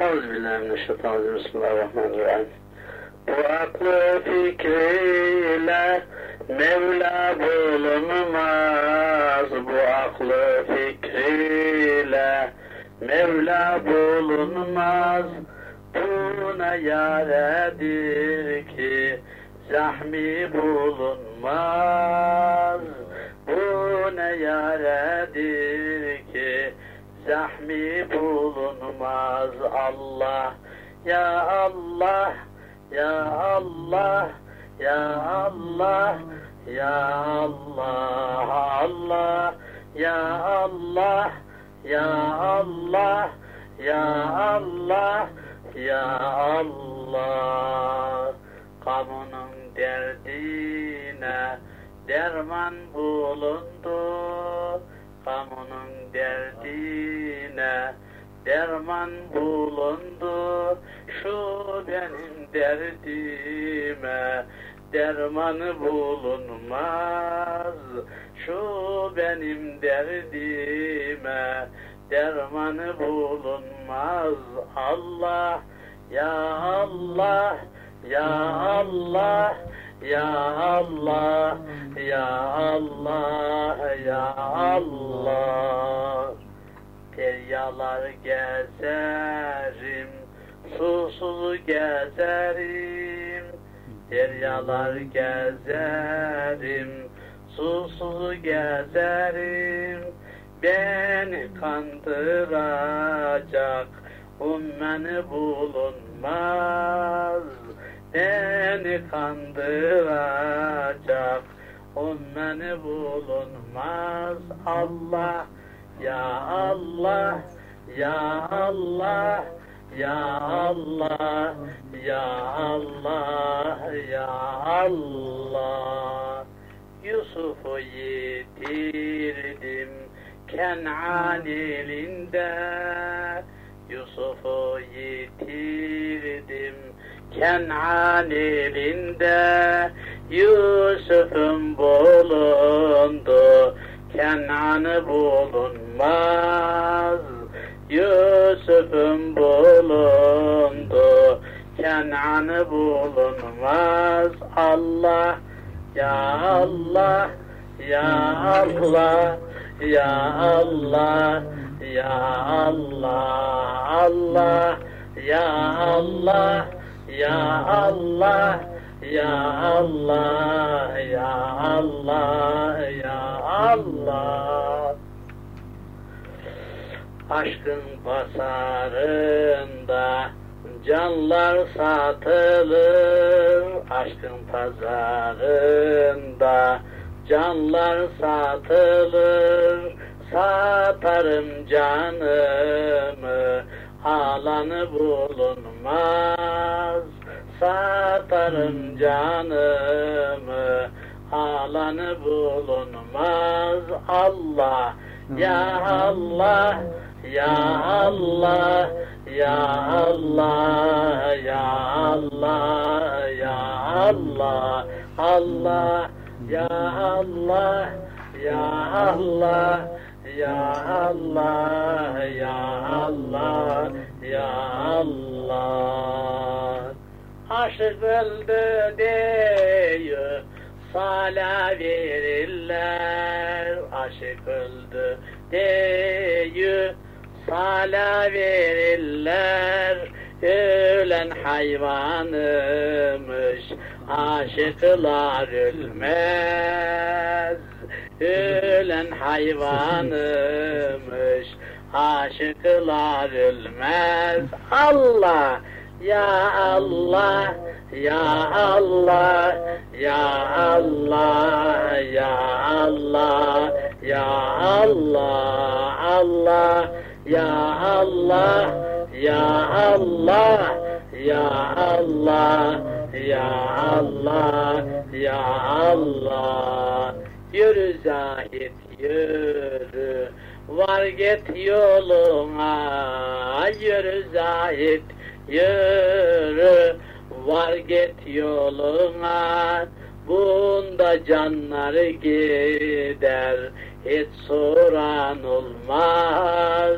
Euzubillahimineşşeytanirracim. Bismillahirrahmanirrahim. Bu aklı fikriyle Mevla bulunmaz. Bu aklı fikriyle Mevla bulunmaz. Buna yaredir ki zahmi bulunmaz. Bu ne yaredir ki zahmi bulunmaz Allah. Ya Allah ya Allah ya Allah ya Allah Allah. Ya Allah ya Allah ya Allah ya Allah. Kamunun derdine derman bulundu kamunun derdine derman bulundu. Şu benim derdime dermanı bulunmaz. Şu benim derdime dermanı bulunmaz. Allah ya Allah ya Allah ya Allah ya Allah ya Allah. Deryalar gezerim susuz gezerim. Deryalar gezerim susuz gezerim. Beni kandıracak ummeni bulunmaz Beni kandıracak. Ummeni bulunmaz. Allah ya Allah ya Allah ya Allah ya Allah ya Allah. Yusuf'u yitirdim Kenan elinde. Yusuf'u yitirdim Kenan elinde Yusuf'un bulundu. Kenan'ı bulunmaz. Yusuf'un bulundu. Kenan'ı bulunmaz. Allah Ya Allah Ya Allah Ya Allah Ya Allah Allah Ya Allah Ya Allah Ya Allah Ya Allah Ya Allah. Aşkın pazarında canlar satılır. Aşkın pazarında canlar satılır. Satarım canımı alanı bulunmaz Satarım canımı. Alanı bulunmaz Allah ya Allah ya Allah ya Allah ya Allah ya Allah Allah ya Allah ya Allah ya Allah ya Allah ya Allah. Aşık öldü diyor Sala verirler. Aşık öldü diyor Sala verirler. Ölen hayvanımış Aşıklar ölmez Ölen hayvanımış Aşıklar ölmez Allah Ya Allah Ya Allah Ya Allah Ya Allah Ya Allah Allah Ya Allah Ya Allah Ya Allah Ya Allah Ya Allah Yürü zahit yürü Var git yoluna. Yürü zahit yürü Var git yoluna. Bunda canları gider Hiç soran olmaz.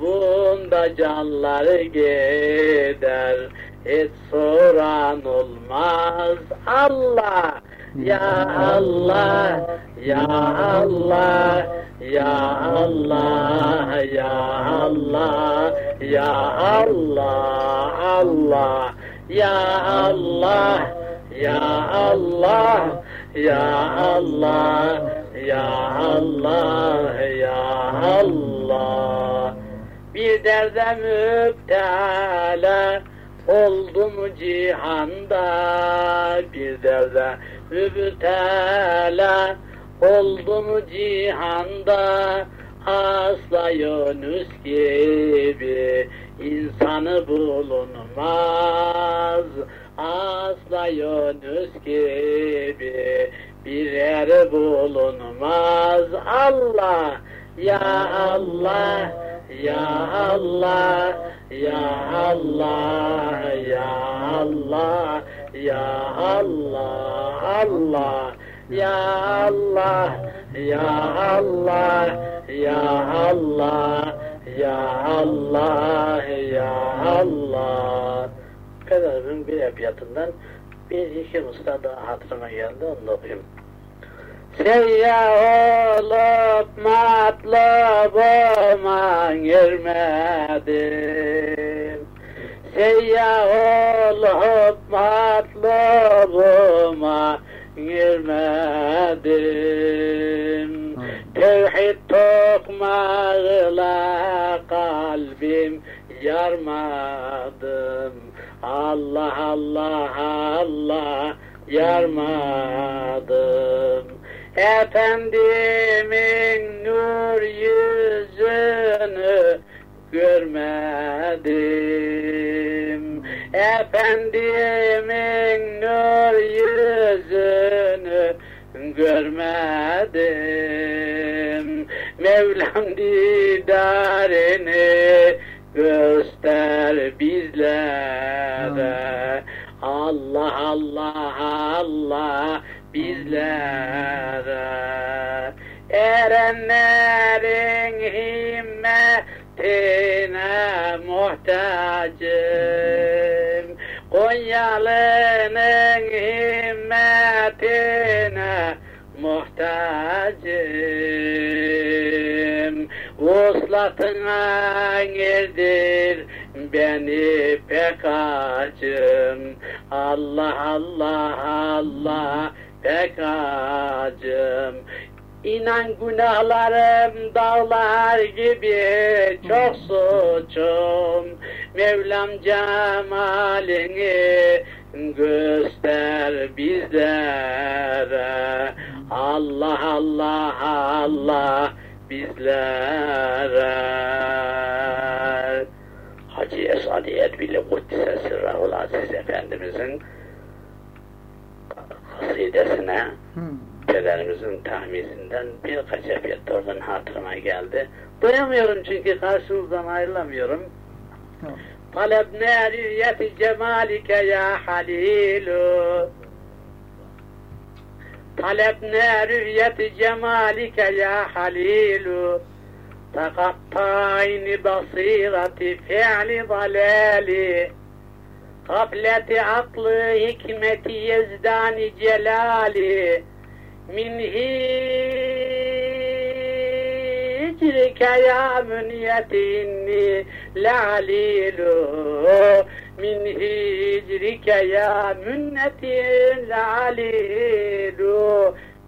Bunda canları gider hiç soran olmaz. Allah ya Allah ya Allah ya Allah ya Allah ya Allah Allah ya Allah ya Allah ya Allah ya Allah ya Allah. Bir derde müptela oldum cihanda bir derde müptela oldum cihanda asla Yunus gibi insanı bulunmaz. Asla Yunus gibi bir yer bulunmaz. Allah ya Allah ya Allah ya Allah ya Allah ya Allah Allah ya Allah ya Allah ya Allah ya Allah ya Allah Pederin bir ebiyatından bir iki mısra daha hatırıma geldi onu okuyayım. Seyyah olup matlub olman girmedim. Seyyah olup matlub olman girmedim. Tevhid tokmağıyla kalbim yarmadım. Allah Allah Allah yarmadım. Efendimin nur yüzünü görmedim. Efendimin nur yüzünü görmedim. Mevlam didarını göster bizlere. Allah Allah Allah bizlere. Erenlerin himmetine muhtacım. Konyalı'nın himmetine muhtacım. Vuslatına girdir beni pek acım. Allah Allah Allah pek acım. İnan günahlarım dağlar gibi çok suçum. Mevlam cemalini göster bizlere. Allah Allah Allah bizlere. Hacı Esadiyet bile Kuddise Sırrahul Aziz Efendimizin kasidesine Hmm. pederimizin tahmisinden birkaç ebiyet oradan hatırıma geldi. Duyamıyorum çünkü karşınızdan ayrılamıyorum. Tamam. طلبنا رؤية جمالك يا حليل طلبنا رؤية جمالك يا حليل تقطعين بصيرة فعل ضلالي غفلة عقل حكمة يزدان جلالي من هجرك يا منيتي إني لعليل من هجرك يا منتي لعليل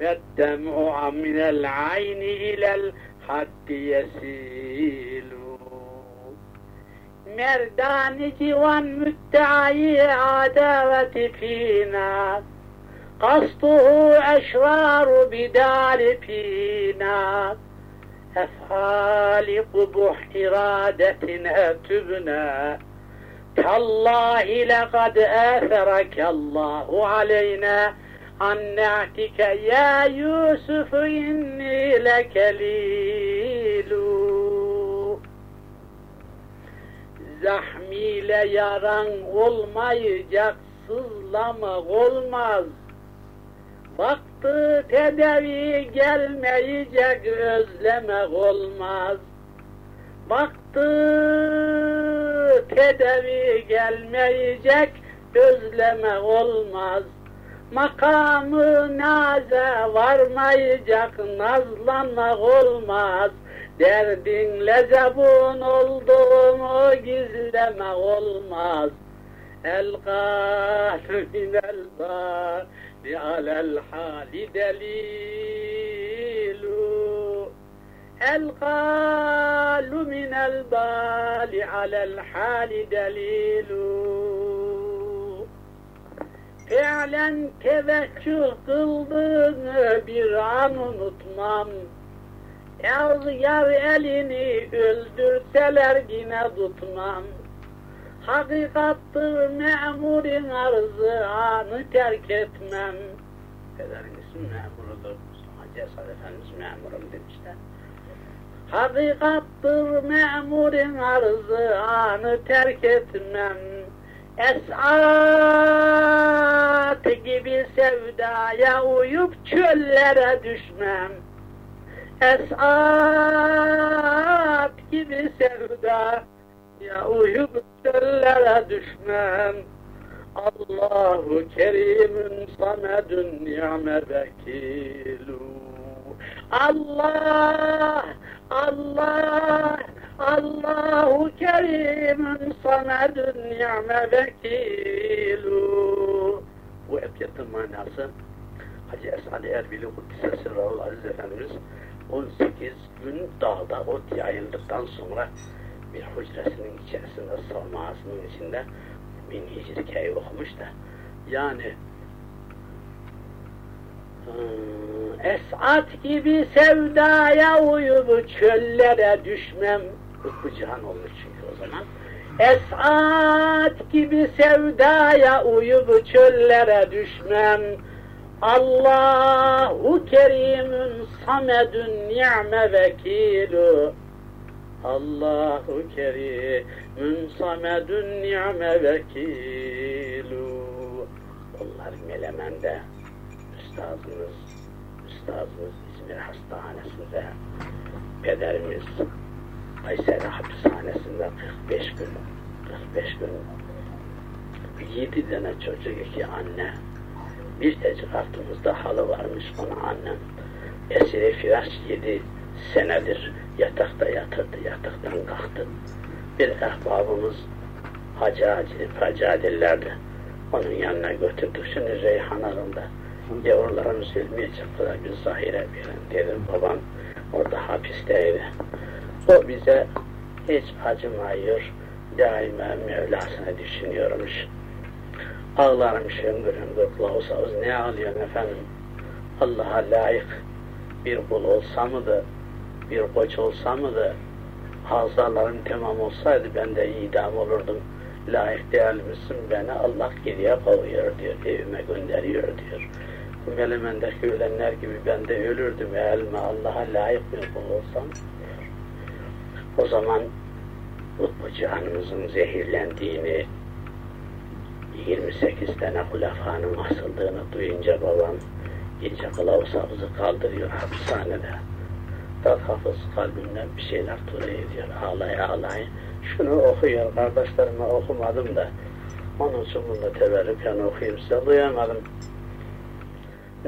والدمع من العين إلى الحد يسيل مردان جوان مدعي عداوة فينا. قصده أشرار بدار فينا. أفعال قبح إرادتنا تبنى. تالله لقد آثرك الله علينا. عن نعتك يا يوسف إني لكليل Zahmiyle yaran olmayacak, sızlamak olmaz. Vakti tedavi gelmeyecek, özlemek olmaz. Vakti tedavi gelmeyecek, özleme olmaz. Makamı naze varmayacak, nazlanmak olmaz. Derdinle zebun olduğumu gizlemek olmaz. El gâlü minel bâli alel hâli delîlû. El gâlü minel bâli alel hâli delîlû. Fiilen teveccüh kıldığını bir an unutmam. Yar, yar elini öldürseler yine tutmam. Hakikattır memurin arzı anı terk etmem. Pederin memurudur. Hacı Esad Efendimiz memurum demişler. Hakikattır memurin arzı anı terk etmem. Esat gibi sevdaya uyup çöllere düşmem. Esat gibi sevda ya uyup çöllere düşmem. Allahu Kerimün Samedün ni'me vekilu. Allah, Allah, Allahu Kerimün Samedün ni'me vekilu. Bu ebiyetin manası Hacı Esad-ı Erbil'i Kuddise Sırrahul Aziz Efendimiz 18 gün dağda ot yayıldıktan sonra bir hücresinin içerisinde savmasının içinde bin hicrikeyi okumuş da yani Esat gibi sevdaya uyup çöllere düşmem. Kutbu cihan olmuş çünkü o zaman. Esat gibi sevdaya uyup çöllere düşmem. Allahu Kerimün Samedün ni'me vekilu. Allahu Kerimün Samedün ni'me vekilu. Onlar Melemen'de üstazımız, üstazımız İzmir Hastanesi'nde, pederimiz Kayseri Hapishanesi'nde 45 gün, 45 gün, 7 tane çocuk, iki anne, bir tecik altımızda halı varmış ona annem. Esiri firaş yedi senedir yatakta yatırdı, yataktan kalktı. Bir ehbabımız Hacı Adiller'di. Onun yanına götürdük şimdi Reyhan Arı'nda. Yavrularımız ilmiye çıktılar bir zahire verin dedim babam orada hapisteydi. O bize hiç acımıyor, daima Mevlasını düşünüyormuş. Ağlarım şöngür hüngür kılavuzavuz ne ağlıyorsun efendim? Allah'a layık bir kul olsa mıydı, bir koç olsa mıydı, hazalarım tamam olsaydı ben de idam olurdum. Layık değil misin beni Allah geriye kovuyor diyor, evime gönderiyor diyor. Melemen'deki ölenler gibi ben de ölürdüm elme Allah'a layık bir kul olsam. O zaman Kutbu Cihan'ımızın zehirlendiğini, 28 tane hulafanın asıldığını duyunca babam gece kılavuz hafızı kaldırıyor hapishanede. Dal hafız kalbimden bir şeyler tur ediyor. Ağlaya ağlaya. Şunu okuyor kardeşlerime okumadım da onun için bunu teberrüken okuyayım size duyamadım.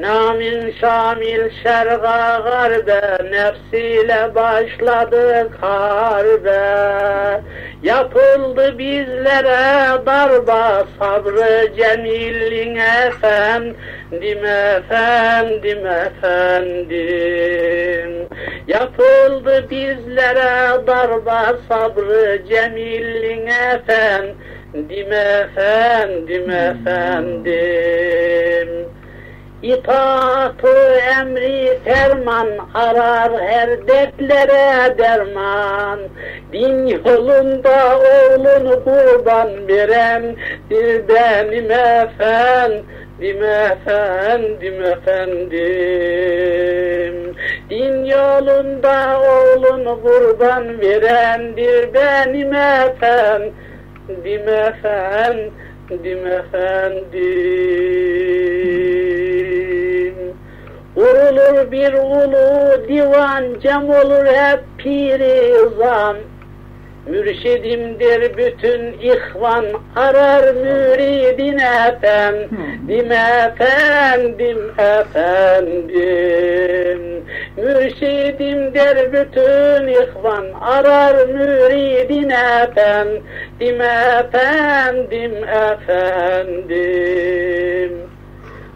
Namin şamil şerga garbe nefsiyle başladı harbe yapıldı bizlere darba sabrı cemilin efendim efendim efendim. Yapıldı bizlere darba sabrı cemilin efendim efendim efendim İtaatı emri ferman arar her dertlere derman. Din yolunda oğlunu kurban veren bir benim efendim efendim efendim Din yolunda oğlunu kurban verendir benim efendim efendim efendim Vurulur bir ulu divan cem olur hep piri zam Mürşidimdir bütün ihvan arar müridin efendim efendim efendim. Mürşidimdir bütün ihvan arar müridin efendim efendim efendim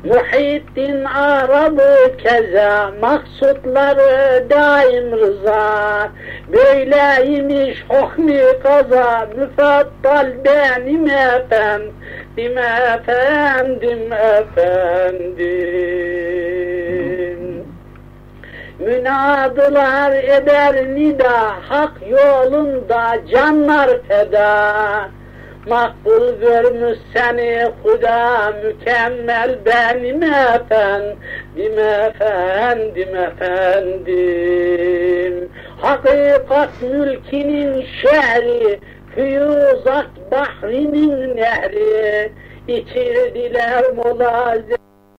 Muhittin Arabı keza maksutları daim rıza. Böyleymiş hukmi kaza müfattal benim efendim. Efendim efendim. Münadılar eder nida hak yolunda canlar feda Makbul görmüş seni Huda mükemmel benim efendim. Efendim efendim. Hakikat mülkinin şehri Füyuzat bahrinin nehri. İçirdiler mulazim